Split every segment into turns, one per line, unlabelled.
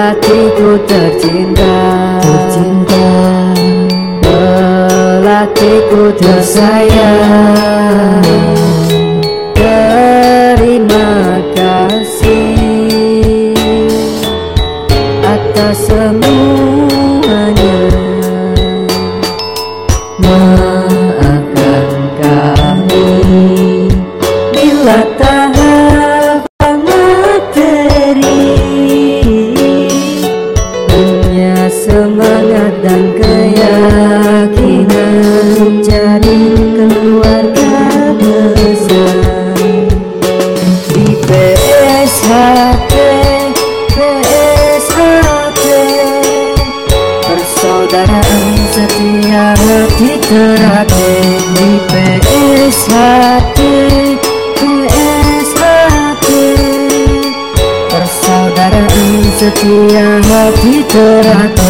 Melatiku tercinta.
Tercinta.
Melatiku tersayang. Terima kasih Atas semua semangat dan keyakinan. Jadi keluarga besar. Di PSHT PSHT Persaudaraan setia hati terhati Di PSHT Persaudaraan setia hati terhati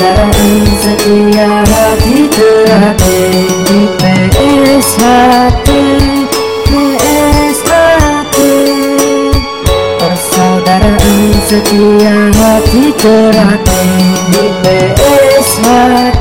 Persaudaraan setia hati terhati Di PSHT PSHT Persaudaraan setia hati terhati Di PSHT